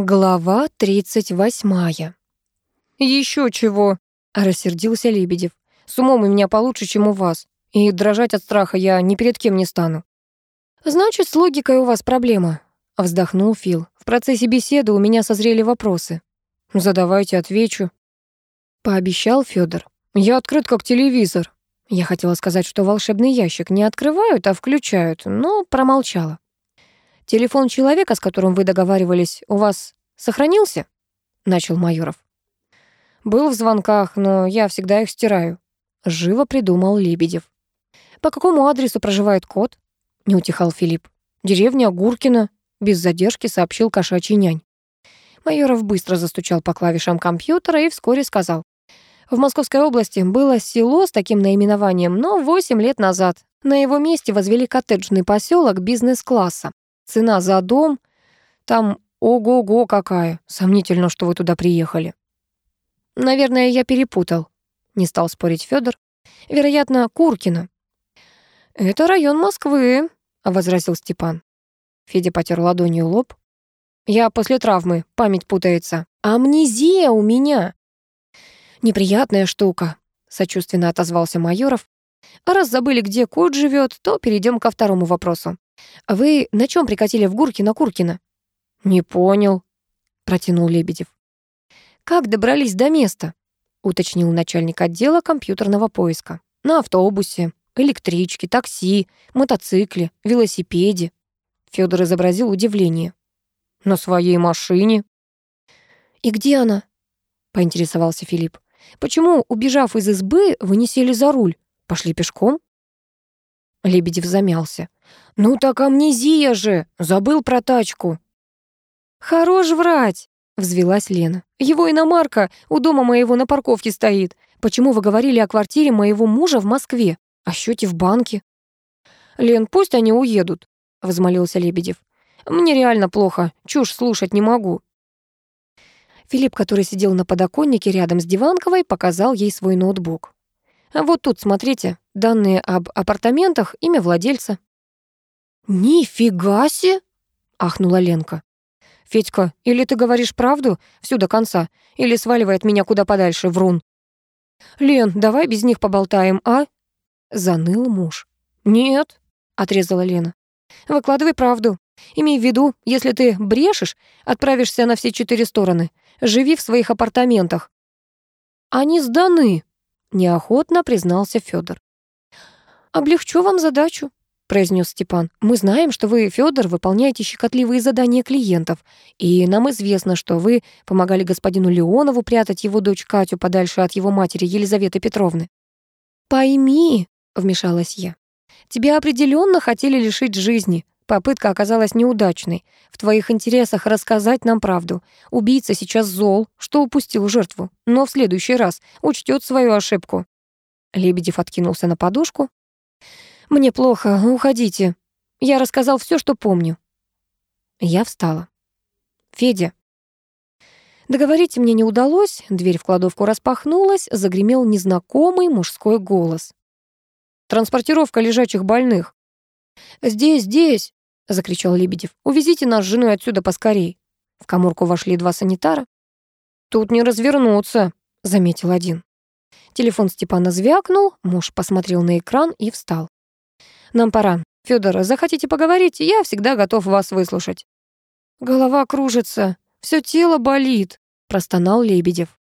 Глава 38. «Еще чего!» — рассердился Лебедев. «С умом у меня получше, чем у вас. И дрожать от страха я ни перед кем не стану». «Значит, с логикой у вас проблема», — вздохнул Фил. «В процессе беседы у меня созрели вопросы». «Задавайте, отвечу». Пообещал Федор. «Я открыт, как телевизор». Я хотела сказать, что волшебный ящик не открывают, а включают, но промолчала. «Телефон человека, с которым вы договаривались, у вас сохранился?» — начал Майоров. «Был в звонках, но я всегда их стираю», — живо придумал Лебедев. «По какому адресу проживает кот?» — не утихал Филипп. «Деревня Гуркина», — без задержки сообщил кошачий нянь. Майоров быстро застучал по клавишам компьютера и вскоре сказал. В Московской области было село с таким наименованием, но 8 лет назад. На его месте возвели коттеджный поселок бизнес-класса. Цена за дом там ого-го какая. Сомнительно, что вы туда приехали. Наверное, я перепутал. Не стал спорить Федор. Вероятно, Куркино. Это район Москвы, возразил Степан. Федя потер ладонью лоб. Я после травмы, память путается. Амнезия у меня. Неприятная штука, сочувственно отозвался Майоров. А раз забыли, где кот живет, то перейдем ко второму вопросу. «Вы на чем прикатили в Гуркино-Куркино?» «Не понял», — протянул Лебедев. «Как добрались до места?» — уточнил начальник отдела компьютерного поиска. «На автобусе, электричке, такси, мотоцикле, велосипеде». Федор изобразил удивление. «На своей машине». «И где она?» — поинтересовался Филипп. «Почему, убежав из избы, вы не сели за руль? Пошли пешком?» Лебедев замялся. «Ну так амнезия же! Забыл про тачку!» «Хорош врать!» — взвелась Лена. «Его иномарка у дома моего на парковке стоит. Почему вы говорили о квартире моего мужа в Москве, о счете в банке?» «Лен, пусть они уедут», — возмолился Лебедев. «Мне реально плохо, чушь слушать не могу». Филипп, который сидел на подоконнике рядом с Диванковой, показал ей свой ноутбук. Вот тут, смотрите, данные об апартаментах, имя владельца». «Нифига себе!» — ахнула Ленка. «Федька, или ты говоришь правду всю до конца, или сваливает меня куда подальше, врун». «Лен, давай без них поболтаем, а?» — заныл муж. «Нет», — отрезала Лена. «Выкладывай правду. Имей в виду, если ты брешешь, отправишься на все четыре стороны. Живи в своих апартаментах». «Они сданы», неохотно признался Федор. Облегчу вам задачу, произнес Степан. Мы знаем, что вы, Федор, выполняете щекотливые задания клиентов, и нам известно, что вы помогали господину Леонову прятать его дочь Катю подальше от его матери Елизаветы Петровны. Пойми, вмешалась я. Тебя определенно хотели лишить жизни. Попытка оказалась неудачной. В твоих интересах рассказать нам правду. Убийца сейчас зол, что упустил жертву, но в следующий раз учтет свою ошибку». Лебедев откинулся на подушку. «Мне плохо, уходите. Я рассказал все, что помню». Я встала. «Федя». Договорить мне не удалось, дверь в кладовку распахнулась, загремел незнакомый мужской голос. «Транспортировка лежачих больных». «Здесь, здесь!» — закричал Лебедев. «Увезите нас с женой отсюда поскорей». В коморку вошли два санитара. «Тут не развернуться», — заметил один. Телефон Степана звякнул, муж посмотрел на экран и встал. «Нам пора. Федор, захотите поговорить? Я всегда готов вас выслушать». «Голова кружится, все тело болит», — простонал Лебедев.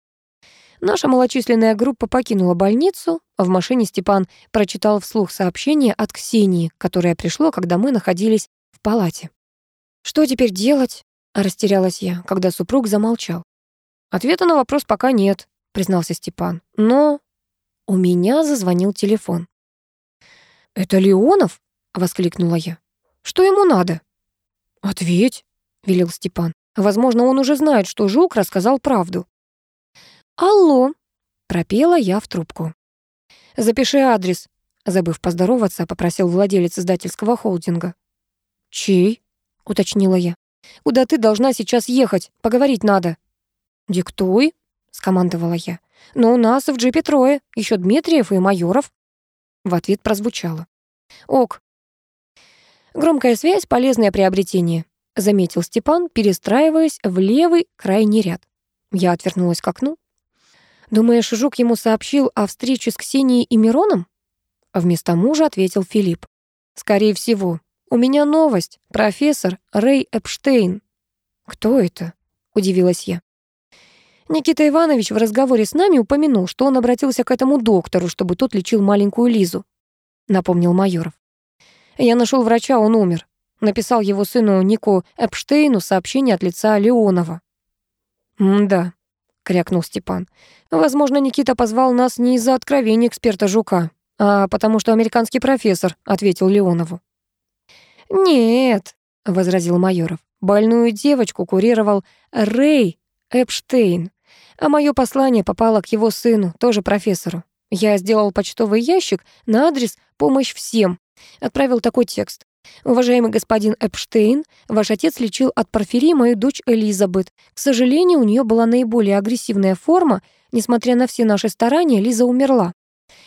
Наша малочисленная группа покинула больницу. В машине Степан прочитал вслух сообщение от Ксении, которое пришло, когда мы находились палате. «Что теперь делать?» — растерялась я, когда супруг замолчал. «Ответа на вопрос пока нет», — признался Степан. «Но...» У меня зазвонил телефон. «Это Леонов?» — воскликнула я. «Что ему надо?» «Ответь», — велел Степан. «Возможно, он уже знает, что Жук рассказал правду». «Алло», — пропела я в трубку. «Запиши адрес», — забыв поздороваться, попросил владелец издательского холдинга. «Чей?» — уточнила я. «Куда ты должна сейчас ехать? Поговорить надо». «Диктуй», — скомандовала я. «Но у нас в джипе трое, еще Дмитриев и Майоров». В ответ прозвучало. «Ок». Громкая связь — полезное приобретение. заметил Степан, перестраиваясь в левый крайний ряд. Я отвернулась к окну. «Думаешь, Жук ему сообщил о встрече с Ксенией и Мироном?» Вместо мужа ответил Филипп. «Скорее всего. У меня новость. Профессор Рэй Эпштейн». «Кто это?» — удивилась я. Никита Иванович в разговоре с нами упомянул, что он обратился к этому доктору, чтобы тот лечил маленькую Лизу, напомнил Майоров. Я нашел врача, он умер. Написал его сыну Нику Эпштейну сообщение от лица Леонова. «Да», — крякнул Степан. «Возможно, Никита позвал нас не из-за откровения эксперта Жука, а потому что американский профессор», — ответил Леонову. «Нет», — возразил Майоров. «Больную девочку курировал Рэй Эпштейн, а мое послание попало к его сыну, тоже профессору. Я сделал почтовый ящик на адрес «Помощь всем». Отправил такой текст. «Уважаемый господин Эпштейн, ваш отец лечил от порфирии мою дочь Элизабет. К сожалению, у нее была наиболее агрессивная форма. Несмотря на все наши старания, Лиза умерла.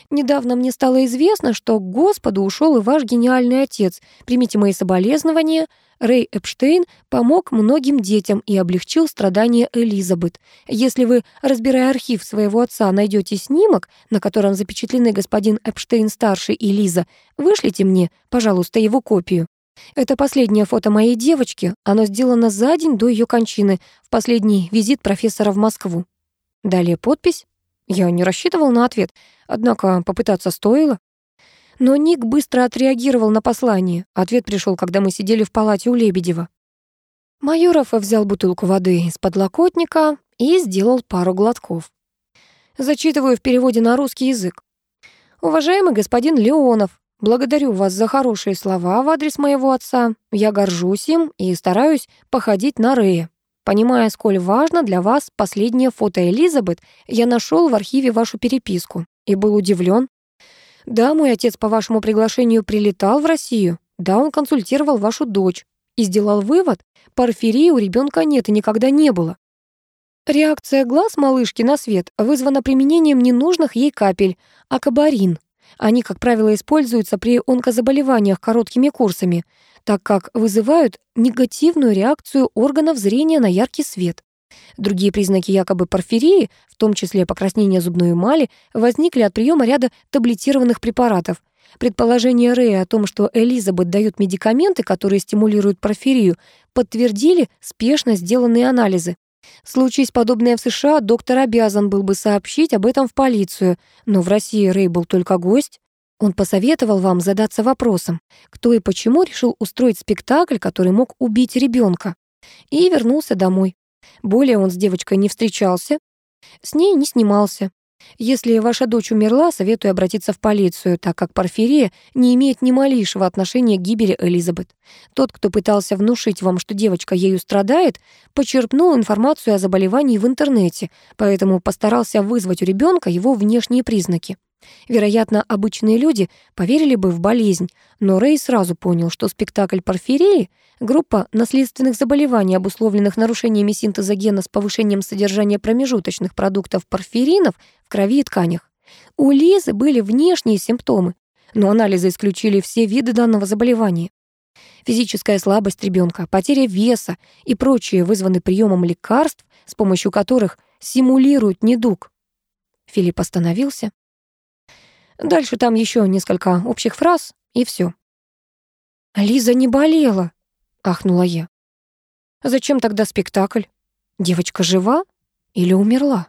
Недавно мне стало известно, что к Господу ушел и ваш гениальный отец. Примите мои соболезнования. Рэй Эпштейн помог многим детям и облегчил страдания Элизабет. Если вы, разбирая архив своего отца, найдете снимок, на котором запечатлены господин Эпштейн-старший и Лиза, вышлите мне, пожалуйста, его копию. Это последнее фото моей девочки. Оно сделано за день до ее кончины, в последний визит профессора в Москву. Далее подпись. Я не рассчитывал на ответ, однако попытаться стоило. Но Ник быстро отреагировал на послание. Ответ пришел, когда мы сидели в палате у Лебедева. Майоров взял бутылку воды из подлокотника и сделал пару глотков. Зачитываю в переводе на русский язык. «Уважаемый господин Леонов, благодарю вас за хорошие слова в адрес моего отца. Я горжусь им и стараюсь походить на Рэя. Понимая, сколь важно для вас последнее фото Элизабет, я нашел в архиве вашу переписку и был удивлен. Да, мой отец по вашему приглашению прилетал в Россию. Да, он консультировал вашу дочь и сделал вывод, порфирии у ребенка нет и никогда не было. Реакция глаз малышки на свет вызвана применением ненужных ей капель, акабарин. Они, как правило, используются при онкозаболеваниях короткими курсами, так как вызывают негативную реакцию органов зрения на яркий свет. Другие признаки якобы порфирии, в том числе покраснение зубной эмали, возникли от приема ряда таблетированных препаратов. Предположение Рэя о том, что Элизабет дают медикаменты, которые стимулируют порфирию, подтвердили спешно сделанные анализы. Случись подобное в США, доктор обязан был бы сообщить об этом в полицию, но в России Рэй был только гость. Он посоветовал вам задаться вопросом, кто и почему решил устроить спектакль, который мог убить ребенка, и вернулся домой. Более он с девочкой не встречался, с ней не снимался. Если ваша дочь умерла, советую обратиться в полицию, так как порфирия не имеет ни малейшего отношения к гибели Элизабет. Тот, кто пытался внушить вам, что девочка ею страдает, почерпнул информацию о заболевании в интернете, поэтому постарался вызвать у ребенка его внешние признаки. Вероятно, обычные люди поверили бы в болезнь, но Рэй сразу понял, что спектакль порфирии — группа наследственных заболеваний, обусловленных нарушениями синтеза гена с повышением содержания промежуточных продуктов порфиринов в крови и тканях. У Лизы были внешние симптомы, но анализы исключили все виды данного заболевания. Физическая слабость ребенка, потеря веса и прочие вызваны приемом лекарств, с помощью которых симулируют недуг. Филипп остановился, Дальше там еще несколько общих фраз, и все. «Лиза не болела», — ахнула я. «Зачем тогда спектакль? Девочка жива или умерла?»